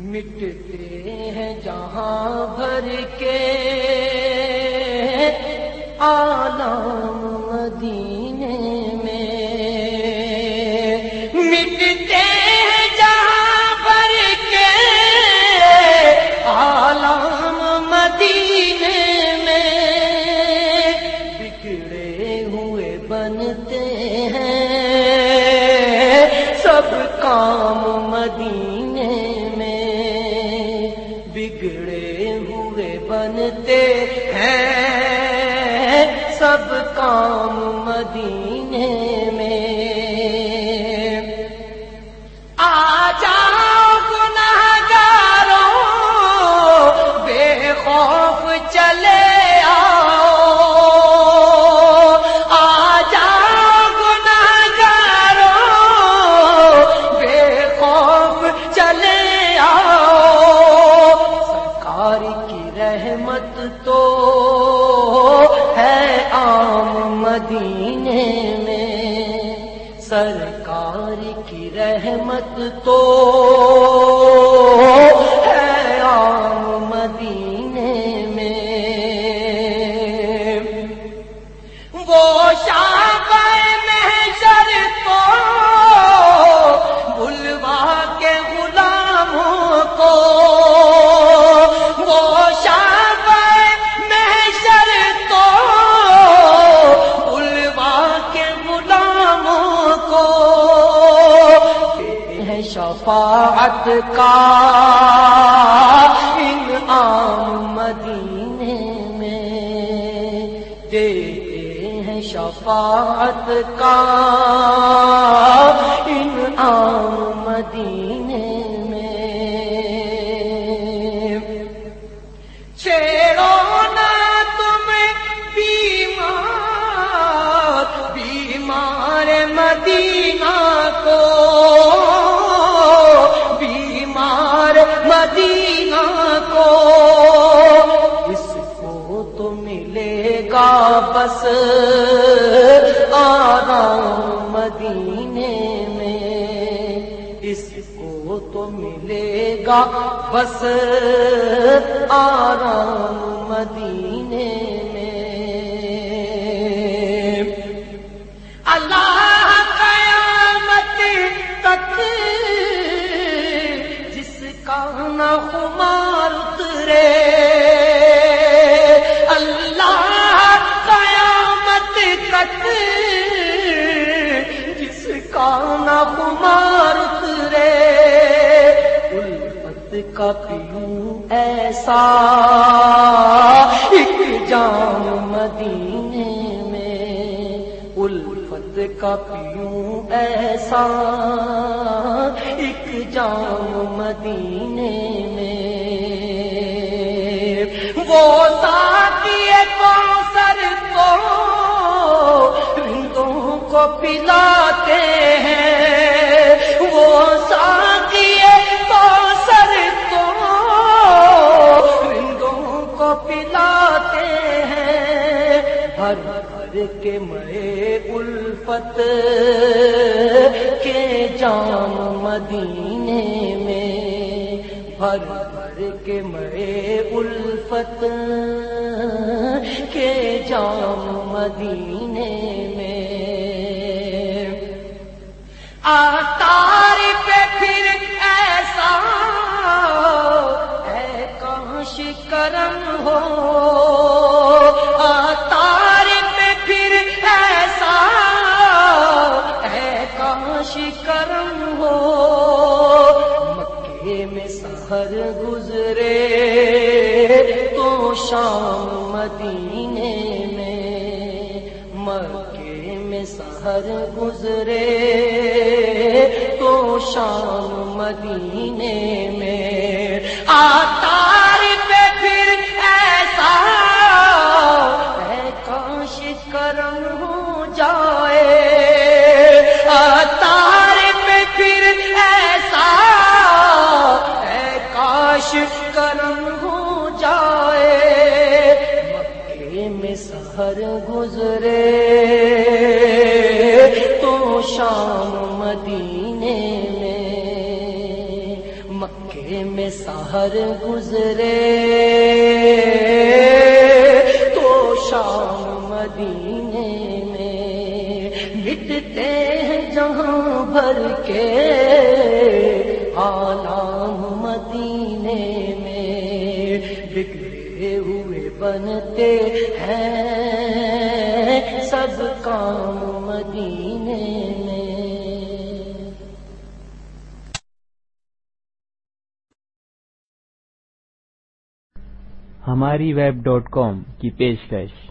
مٹتے ہیں جہاں بھر کے۔ آلام بگڑے ہوئے بنتے ہیں۔ سب کام مدینے کی رحمت تو ہے عام مدینے میں سرکار کی رحمت تو شفاعت کا انعام مدینے میں دیتے ہیں شفاعت کا مدینہ کو اس کو تو ملے گا بس آرام مدینے میں اس کو تو ملے گا بس آرام مدینے کا پیوں ایسا؟ ایک جام مدینے میں الفت کا پیوں ایسا؟ ایک جام مدینے میں وہ ساتھی کون سر کو، رندوں کو پلاتے ہر کے مئے الفت کے جام مدینے میں بھر بھر کے مئے الفت کے جام مدینے میں آتار پہ پھر ایسا ہے کاش کرم ہو کرم ہو۔ مکے میں سہر گزرے تو شام مدینے میں۔ مکے میں سہر گزرے تو شام مدینے میں۔ آتار گزرے۔ تو شام مدینے میں مکے میں سہر گزرے۔ تو شام مدینے میں مٹتے ہیں جہاں بھر کے۔ آلام مدینے میں بگڑے ہوئے بنتے ہیں۔ سب کام مدینے میں۔ ہماری ویب ڈاٹ کام کی پیشکش۔